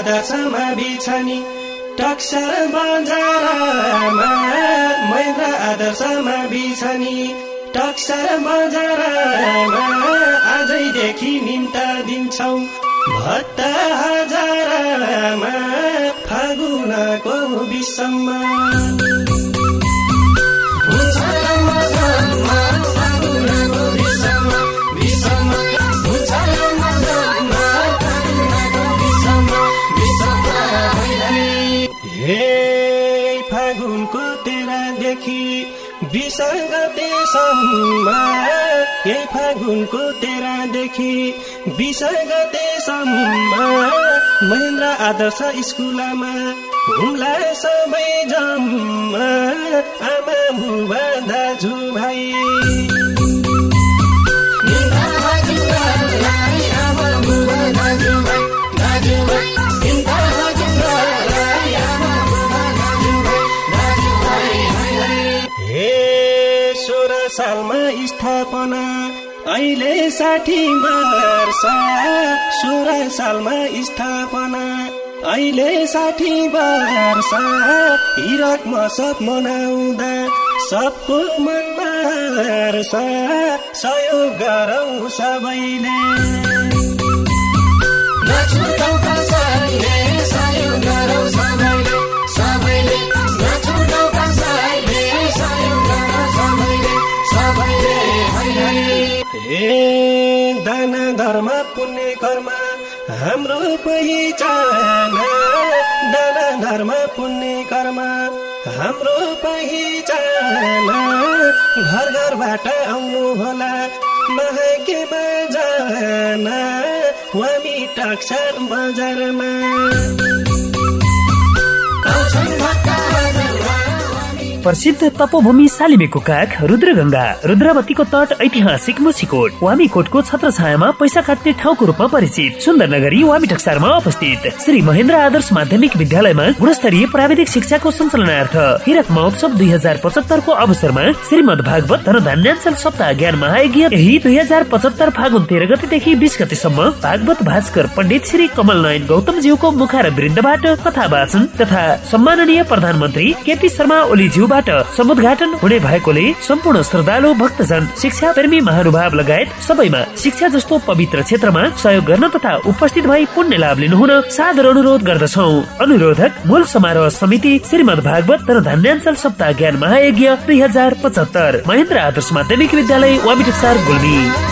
आदर्शमा बिछनी टक्सर बजारमा महेन्द्र आदर्शमा बिछनी टक्सर बजारमा आजैदेखि निम्ता दिन्छौ। भत्ता हजारमा फागुनको विषममा हे फागुनको तेह्रदेखि बिस गतेसम्म यही फागुनको तेह्रदेखि बिस गतेसम्म महेन्द्र आदर्श स्कुलमा घुम्ला सबै जम्मा आमा बुबा दाजुभाइ सालमा स्थापना अहिले साठी वर्ष। सोह्र सालमा स्थापना अहिले साठी वर्ष। हिरक मसक मनाउँदा सबको मनमा सहयोग गरौँ सबैले। दान धर्म पुण्य कर्म हाम्रो पहिचान दान धर्म पुण्य कर्म हाम्रो पहिचान घर घरबाट आउनु होला महाकेमा जान हामी टक्सर बजारमा। प्रसिद्ध तपोभूमि सालिमेको काख रुद्रगंगा रुद्रावतीको तट ऐतिहासिक मुसीकोट। वामीकोटको छत्र छायामा पैसा काट्ने ठाउँको रूपमा परिचित। सुन्दर नगरी वामी टक्सारमा अवस्थित। श्री महेन्द्र आदर्श माध्यमिक विद्यालयमा गुणस्तरीय प्राविधिक शिक्षाको सञ्चालनार्थ हिरक महोत्सव दुई हजार पचहत्तरको अवसरमा श्रीमद भागवत धनधान्याञ्चल सप्ताह ज्ञान महायज्ञ यही दुई हजार पचहत्तर फागुन तेह्र गतेदेखि बिस गतेसम्म भागवत भास्कर पण्डित श्री कमल नयन गौतमज्यूको मुखार वृन्दबाट कथा वाचन तथा सम्माननीय प्रधानमन्त्री केपी शर्मा ओलीज्यू बाट समुद्घाटन हुने भएकोले सम्पूर्ण श्रद्धालु भक्तजन शिक्षा प्रेमी महानुभाव लगायत सबैमा शिक्षा जस्तो पवित्र क्षेत्रमा सहयोग गर्न तथा उपस्थित भई पुण्य लाभ लिनुहुन सादर अनुरोध गर्दछौ। अनुरोधक मूल समारोह समिति श्रीमद भागवत तर धान्याञ्चल सप्ताह ज्ञान महायज्ञ दुई हजार पचहत्तर। महेन्द्र आदर्श माध्यमिक विद्यालय वामिटक्सार गुल्मी।